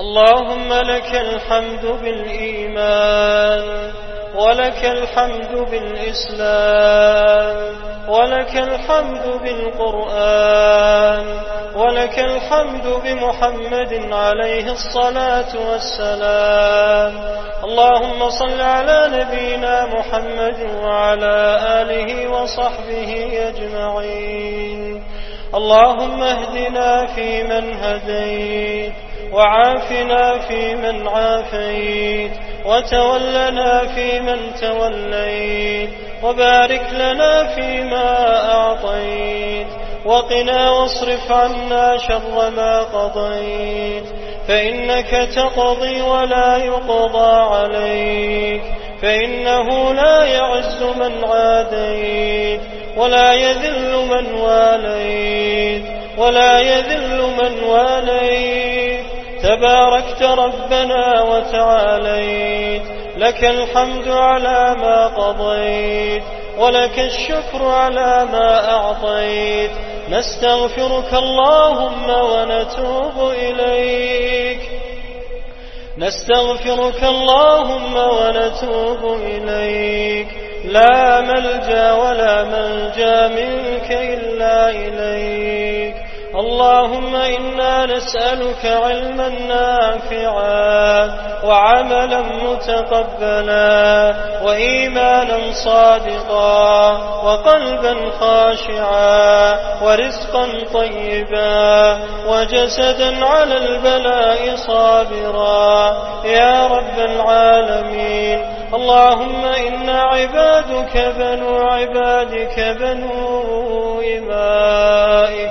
اللهم لك الحمد بالإيمان ولك الحمد بالإسلام ولك الحمد بالقرآن ولك الحمد بمحمد عليه الصلاة والسلام. اللهم صل على نبينا محمد وعلى آله وصحبه أجمعين. اللهم اهدنا فيمن هديت. وعافنا فيمن عافيت وتولنا فيمن توليت وبارك لنا فيما أعطيت وقنا واصرف عنا شر ما قضيت فإنك تقضي ولا يقضى عليك فإنه لا يعز من عاديت ولا يذل من واليت ولا يذل من واليت. تباركت ربنا وتعاليت. لك الحمد على ما قضيت ولك الشكر على ما أعطيت. نستغفرك اللهم ونتوب إليك. نستغفرك اللهم ونتوب إليك. لا ملجأ ولا منجا منك إلا إليك. اللهم إنا نسألك علما نافعا وعملا متقبلا وإيمانا صادقا وقلبا خاشعا ورزقا طيبا وجسدا على البلاء صابرا يا رب العالمين اللهم إنا عبادك بنو عبادك بنو إمائك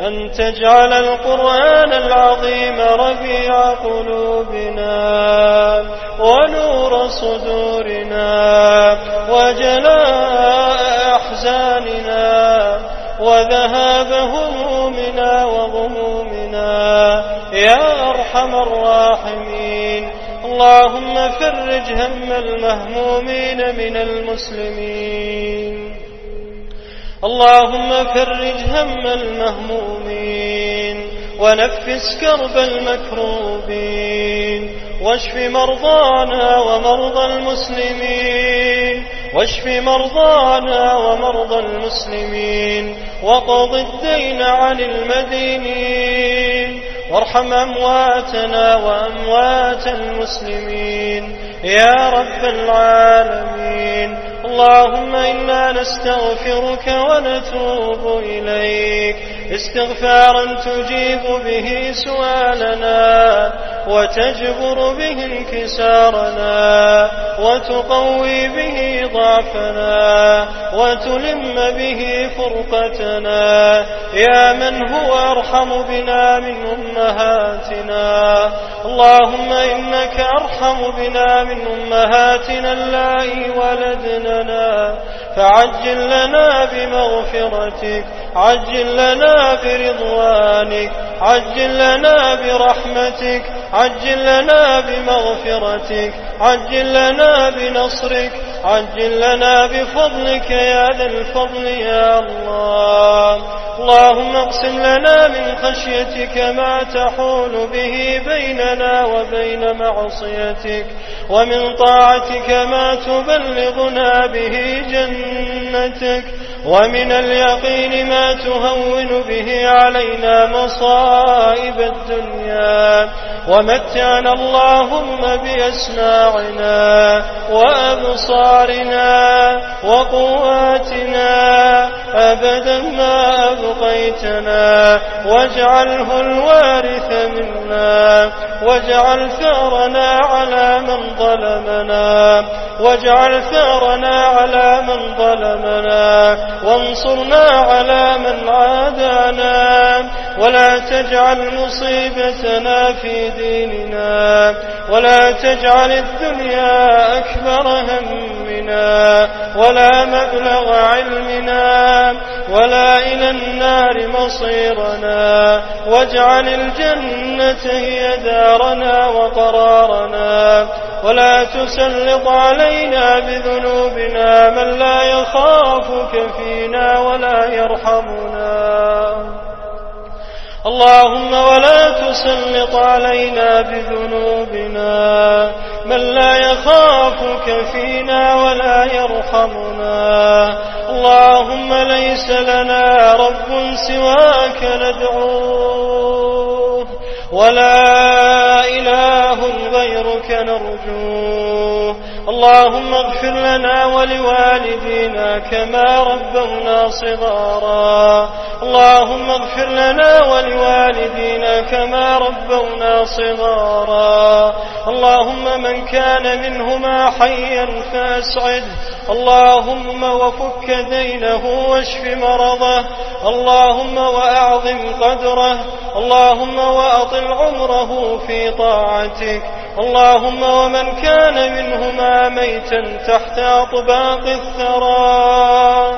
أن تجعل القرآن العظيم ربيع قلوبنا ونور صدورنا وجلاء أحزاننا وذهاب همومنا وغمومنا. يا أرحم الراحمين. اللهم فرج هم المهمومين من المسلمين. اللهم فرج هم المهمومين ونفس كرب المكروبين واشف مرضانا ومرضى المسلمين واشف مرضانا ومرضى المسلمين وقض الدين عن المدينين وارحم أمواتنا وأموات المسلمين يا رب العالمين اللهم إنا نستغفرك ونتوب إليك. استغفارا تجيب به سؤالنا. وتجبر به انكسارنا وتقوي به ضعفنا وتلم به فرقتنا يا من هو أرحم بنا من أمهاتنا اللهم إنك أرحم بنا من أمهاتنا اللائي ولدننا فعجل لنا بمغفرتك عجل لنا برضوانك عجل لنا برحمتك عجل لنا بمغفرتك عجل لنا بنصرك عجل لنا بفضلك يا ذا الفضل يا الله. اللهم اقسم لنا من خشيتك ما تحول به بيننا وبين معصيتك ومن طاعتك ما تبلغنا به جنتك. ومن اليقين ما تهون به علينا مصائب الدنيا. ومتعنا اللهم بأسماعنا وأبصارنا وقواتنا. أبدا ما أبقيتنا. واجعله الوارث منا. واجعل ثأرنا على من ظلمنا واجعل ثأرنا على من ظلمنا وانصرنا على من عادانا ولا تجعل مصيبتنا في ديننا ولا تجعل الدنيا أكبر همنا ولا مبلغ علمنا ولا إلى النار مصيرنا واجعل الجنة هي دارنا وقرارنا. ولا تسلط علينا بذنوبنا من لا يخافك فينا ولا يرحمنا. اللهم ولا تسلط علينا بذنوبنا من لا يخافك فينا ولا يرحمنا. اللهم ليس لنا رب سواك ندعوه ولا إله غيرك نرجوه اللهم اغفر لنا ولوالدينا كما ربونا صغارا. اللهم اغفر لنا ولوالدينا كما ربونا صغارا. اللهم من كان منهما حيا فاسعد. اللهم وفك دينه واشف مرضه. اللهم وأعظم قدره. اللهم وأطل عمره في طاعتك. اللهم ومن كان منهما ميتا تحت أطباق الثرى.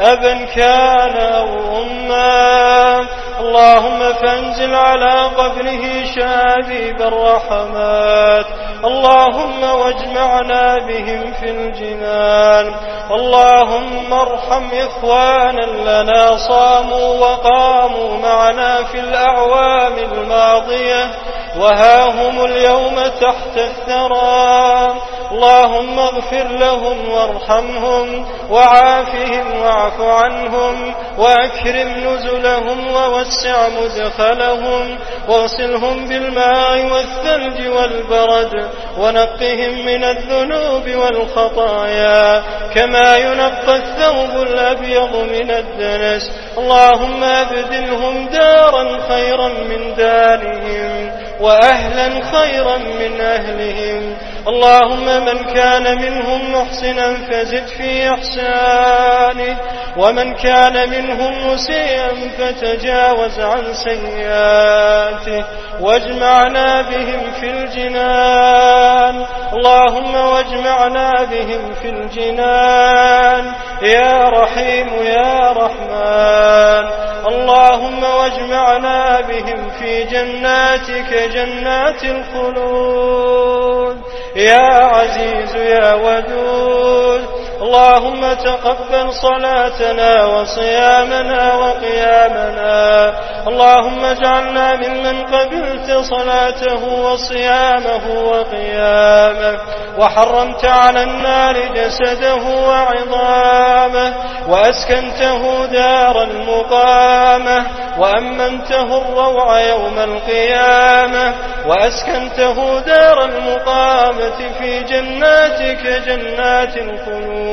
أبا كان أو أما. اللهم فانزل على قبره شابيب الرحمات. اللهم واجمعنا بهم في الجنان. اللهم ارحم إخوانا لنا صاموا وقاموا معنا في الأعوام الماضية. وها هم اليوم تحت الثرى. اللهم اغفر لهم وارحمهم وعافهم واعف عنهم وأكرم نزلهم ووسع مدخلهم واغسلهم بالماء والثلج والبرد ونقهم من الذنوب والخطايا كما ينقى الثوب الأبيض من الدنس. اللهم أبدلهم دارا خيرا من دارهم. وأهلا خيرا من أهلهم. اللهم من كان منهم محسنا فزد في إحسانه. ومن كان منهم مسيئا فتجاوز عن سيئاته. واجمعنا بهم في الجنان. اللهم واجمعنا بهم في الجنان. يا رحيم يا رحمن. اللهم واجمعنا بهم في جناتك جنات الخلود. يا عزيز يا ودود. اللهم تقبل صلاتنا وصيامنا وقيامنا. اللهم اجعلنا ممن قبلت صلاته وصيامه وقيامه. وحرمت على النار جسده وعظامه. وأسكنته دار المقامة. وأمنته الروع يوم القيامة. وأسكنته دار المقامة في جناتك جنات الخلود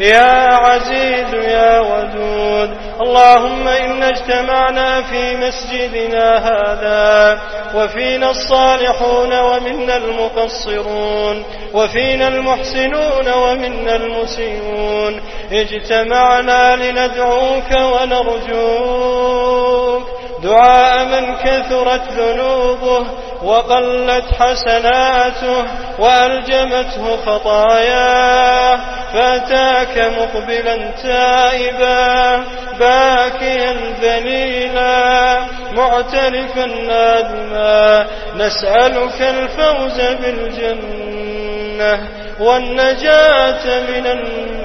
يا عزيز يا ودود. اللهم إنا اجتمعنا في مسجدنا هذا وفينا الصالحون ومنا المقصرون وفينا المحسنون ومنا المسيئون. اجتمعنا لندعوك ونرجوك. دعاء من كثرت ذنوبه وقلت حسناته وألجمته خطاياه فأتاك مقبلا تائبا باكيا ذليلا معترفا نادما نسألك الفوز بالجنة والنجاة من النار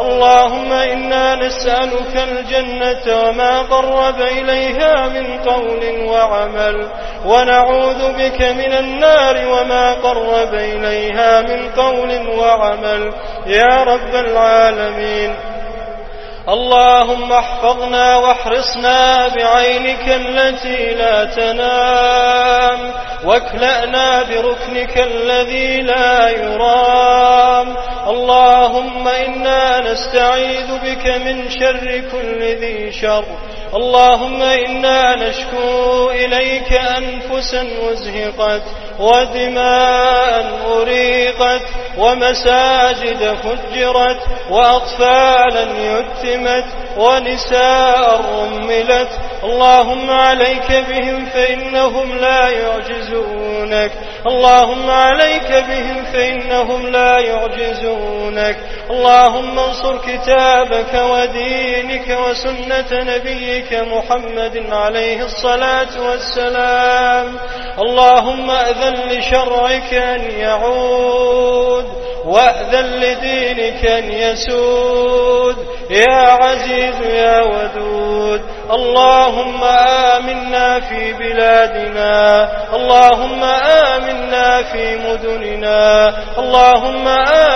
اللهم إنا نسألك الجنة وما قرب إليها من قول وعمل ونعوذ بك من النار وما قرب إليها من قول وعمل. يا رب العالمين. اللهم احفظنا واحرصنا بعينك التي لا تنام واكلأنا بركنك الذي لا يرام. اللهم إنا نستعيذ بك من شر كل ذي شر. اللهم إنا نشكو إليك أنفسا مزهقت ودماء أريقت ومساجد فجرت وأطفالا يتمت ونساء رملت. اللهم عليك بهم فإنهم لا يعجزونك. اللهم عليك بهم فإنهم لا يعجزونك. اللهم انصر كتابك ودينك وسنة نبيك محمد عليه الصلاة والسلام. اللهم أذن لشرعك أن يعود وأذن لدينك أن يسود. يا عزيز يا ودود. اللهم آمنا في بلادنا. اللهم آمنا في مدننا. اللهم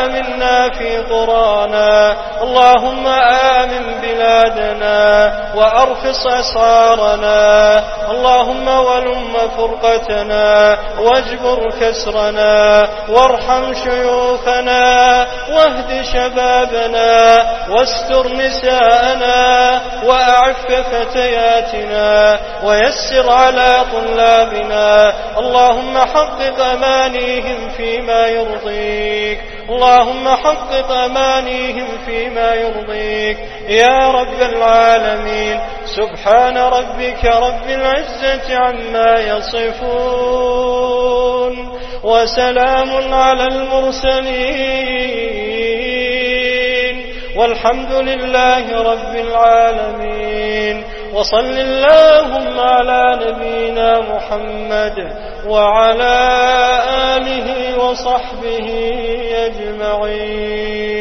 آمنا في قرانا. اللهم آمن بلادنا وأرخص أسعارنا اللهم ولم فرقتنا واجبر كسرنا وارحم شيوخنا واهد شبابنا واستر نساءنا وأعف فتياتنا ويسر على طلابنا. اللهم حقق أمانيهم فيما يرضيك. اللهم حقق أمانيهم فيما يرضيك. يا رب العالمين سبحان ربك رب العزة عما يصفون وسلام على المرسلين. والحمد لله رب العالمين. وصل اللهم على نبينا محمد وعلى آله وصحبه أجمعين.